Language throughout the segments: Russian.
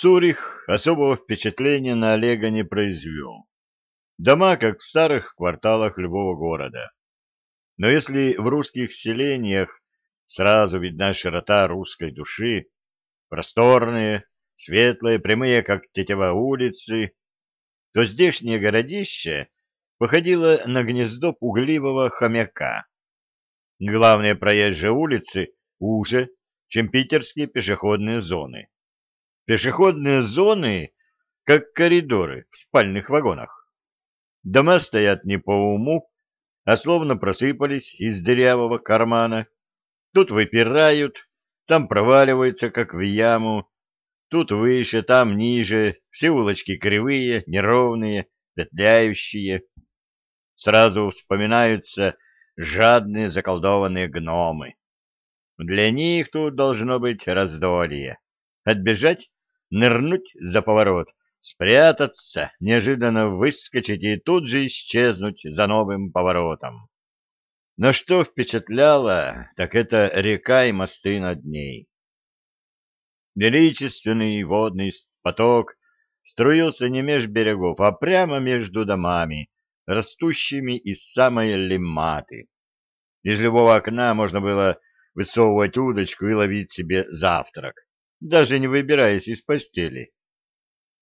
Цурих особого впечатления на Олега не произвел. Дома, как в старых кварталах любого города. Но если в русских селениях сразу видна широта русской души, просторные, светлые, прямые, как тетива улицы, то здешнее городище походило на гнездо пугливого хомяка. Главные проезжие улицы уже, чем питерские пешеходные зоны. Пешеходные зоны, как коридоры в спальных вагонах. Дома стоят не по уму, а словно просыпались из дырявого кармана. Тут выпирают, там проваливаются, как в яму, тут выше, там ниже, все улочки кривые, неровные, петляющие. Сразу вспоминаются жадные заколдованные гномы. Для них тут должно быть раздолье. Отбежать, нырнуть за поворот, спрятаться, неожиданно выскочить и тут же исчезнуть за новым поворотом. Но что впечатляло, так это река и мосты над ней. Величественный водный поток струился не меж берегов, а прямо между домами, растущими из самой лиматы. Из любого окна можно было высовывать удочку и ловить себе завтрак, даже не выбираясь из постели.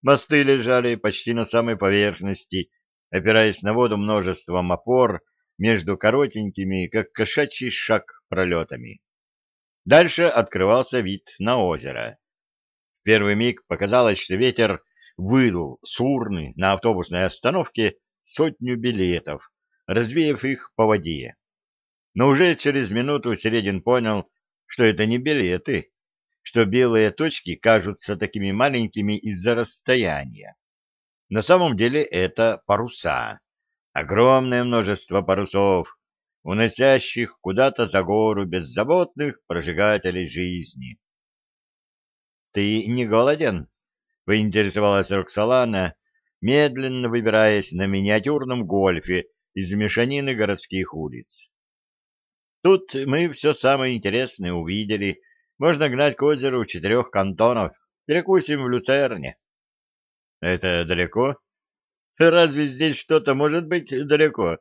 Мосты лежали почти на самой поверхности, опираясь на воду множеством опор между коротенькими, как кошачий шаг, пролетами. Дальше открывался вид на озеро. В первый миг показалось, что ветер выдул с урны на автобусной остановке сотню билетов, развеяв их по воде. Но уже через минуту Середин понял, что это не билеты, что белые точки кажутся такими маленькими из-за расстояния. На самом деле это паруса. Огромное множество парусов, уносящих куда-то за гору беззаботных прожигателей жизни. — Ты не голоден? — поинтересовалась Роксолана, медленно выбираясь на миниатюрном гольфе из мешанины городских улиц. Тут мы все самое интересное увидели, можно гнать к озеру четырех кантонов. Перекусим в Люцерне. Это далеко? Разве здесь что-то может быть далеко?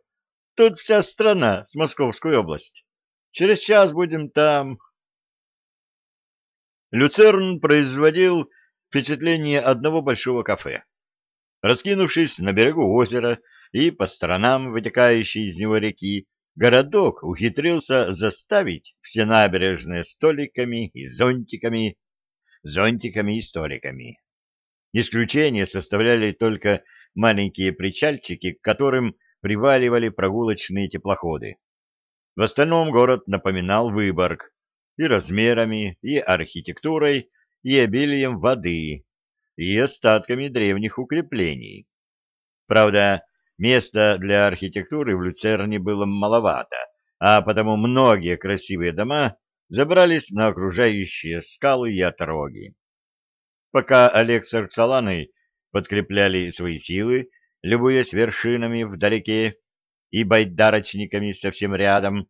Тут вся страна с Московской области. Через час будем там. Люцерн производил впечатление одного большого кафе. Раскинувшись на берегу озера и по сторонам вытекающей из него реки, городок ухитрился заставить все набережные столиками и зонтиками, зонтиками и столиками. Исключение составляли только маленькие причальчики, к которым приваливали прогулочные теплоходы. В остальном город напоминал Выборг и размерами, и архитектурой, и обилием воды, и остатками древних укреплений. Правда, Места для архитектуры в Люцерне было маловато, а потому многие красивые дома забрались на окружающие скалы и отроги. Пока Олег с Арксаланой подкрепляли свои силы, любуясь вершинами вдалеке и байдарочниками совсем рядом,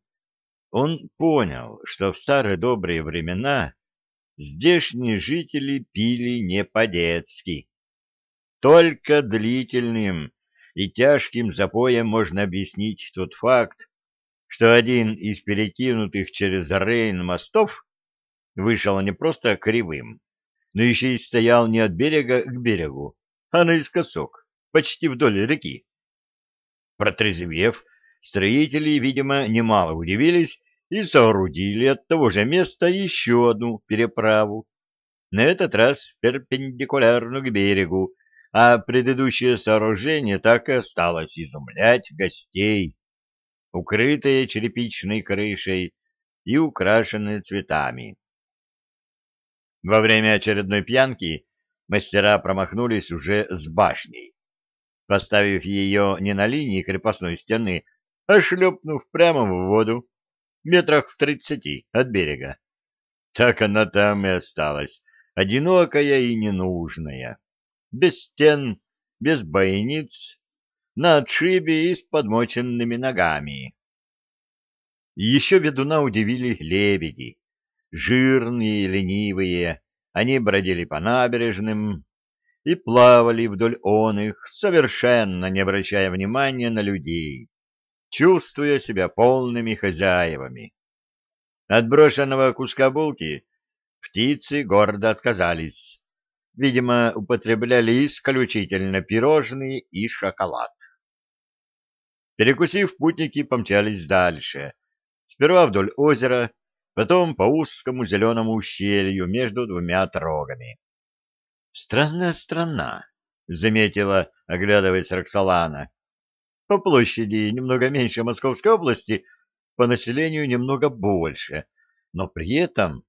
он понял, что в старые добрые времена здешние жители пили не по-детски. Только длительным, и тяжким запоем можно объяснить тот факт, что один из перекинутых через Рейн мостов вышел не просто кривым, но еще и стоял не от берега к берегу, а наискосок, почти вдоль реки. Протрезвев, строители, видимо, немало удивились и соорудили от того же места еще одну переправу, на этот раз перпендикулярно к берегу, а предыдущее сооружение так и осталось изумлять гостей, укрытое черепичной крышей и украшенное цветами. Во время очередной пьянки мастера промахнулись уже с башней, поставив ее не на линии крепостной стены, а шлепнув прямо в воду, метрах в тридцати от берега. Так она там и осталась, одинокая и ненужная без стен, без бойниц, на отшибе и с подмоченными ногами. Еще ведуна удивили лебеди, жирные, ленивые, они бродили по набережным и плавали вдоль он их, совершенно не обращая внимания на людей, чувствуя себя полными хозяевами. От брошенного куска булки птицы гордо отказались. Видимо, употребляли исключительно пирожные и шоколад. Перекусив, путники помчались дальше. Сперва вдоль озера, потом по узкому зеленому ущелью между двумя отрогами. «Странная страна», — заметила, оглядываясь Роксолана. «По площади немного меньше Московской области, по населению немного больше, но при этом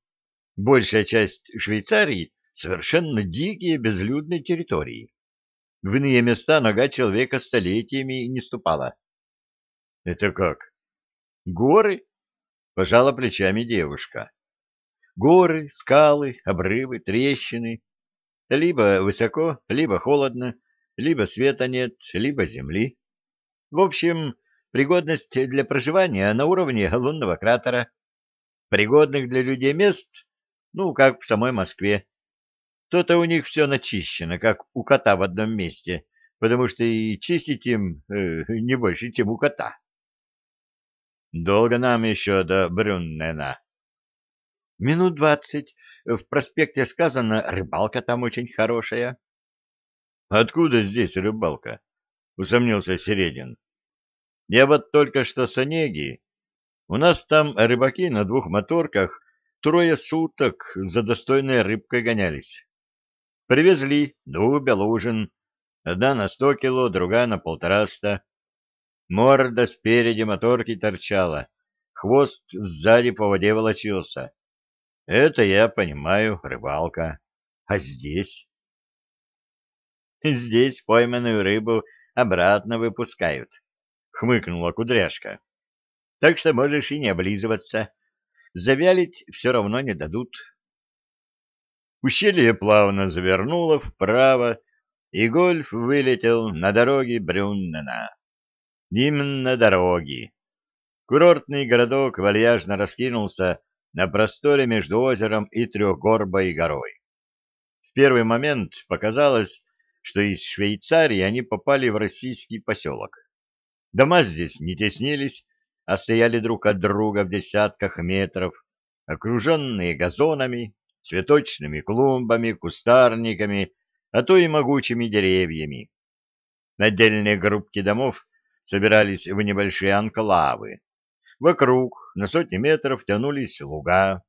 большая часть Швейцарии совершенно дикие безлюдные территории. В иные места нога человека столетиями не ступала. — Это как? — Горы? — пожала плечами девушка. — Горы, скалы, обрывы, трещины. Либо высоко, либо холодно, либо света нет, либо земли. В общем, Пригодность для проживания на уровне лунного кратера. Пригодных для людей мест, ну, как в самой Москве. То-то у них все начищено, как у кота в одном месте, потому что и чистить им э, не больше, чем у кота. Долго нам еще до Брюннена. Минут двадцать. В проспекте сказано, рыбалка там очень хорошая. Откуда здесь рыбалка? Усомнился Середин. Я вот только что с Онеги. У нас там рыбаки на двух моторках трое суток за достойной рыбкой гонялись. Привезли двух белужин, одна на сто кило, другая на полтораста. Морда спереди моторки торчала, хвост сзади по воде волочился. Это я понимаю, рыбалка. А здесь? Здесь пойманную рыбу обратно выпускают хмыкнула кудряшка. Так что можешь и не облизываться. Завялить все равно не дадут. Ущелье плавно завернуло вправо, и гольф вылетел на дороге Брюннена. Именно дороги. Курортный городок вальяжно раскинулся на просторе между озером и трехгорбой горой. В первый момент показалось, что из Швейцарии они попали в российский поселок. Дома здесь не теснились, а стояли друг от друга в десятках метров, окруженные газонами, цветочными клумбами, кустарниками, а то и могучими деревьями. Отдельные группки домов собирались в небольшие анклавы. Вокруг на сотни метров тянулись луга.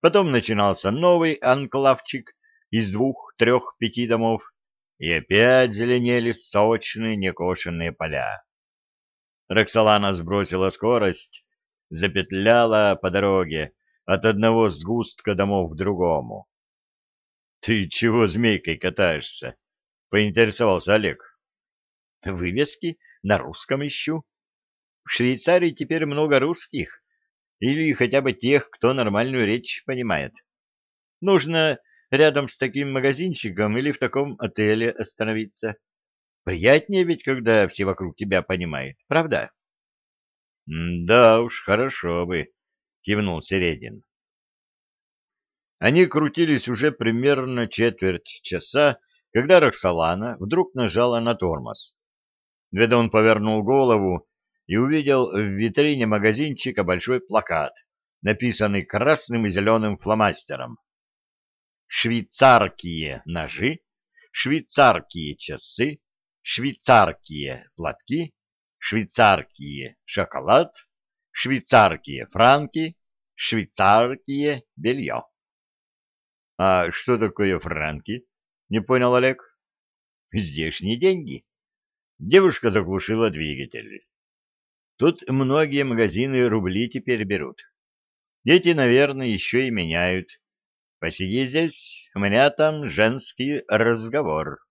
Потом начинался новый анклавчик из двух, трех, пяти домов, и опять зеленели сочные некошенные поля. Роксолана сбросила скорость, запетляла по дороге от одного сгустка домов к другому. — Ты чего змейкой катаешься? — поинтересовался Олег. — Вывески на русском ищу. В Швейцарии теперь много русских, или хотя бы тех, кто нормальную речь понимает. Нужно рядом с таким магазинчиком или в таком отеле остановиться. Приятнее ведь, когда все вокруг тебя понимают, правда? — Да уж, хорошо бы, — кивнул Середин. Они крутились уже примерно четверть часа, когда Роксолана вдруг нажала на тормоз. Ведон повернул голову и увидел в витрине магазинчика большой плакат, написанный красным и зеленым фломастером. «Швейцарские ножи, швейцарские часы, швейцарские платки, швейцарские шоколад, швейцарские франки, швейцарские белье. — А что такое франки? — не понял Олег. — Здешние деньги. Девушка заглушила двигатель. Тут многие магазины рубли теперь берут. Эти, наверное, еще и меняют. Посиди здесь, у меня там женский разговор.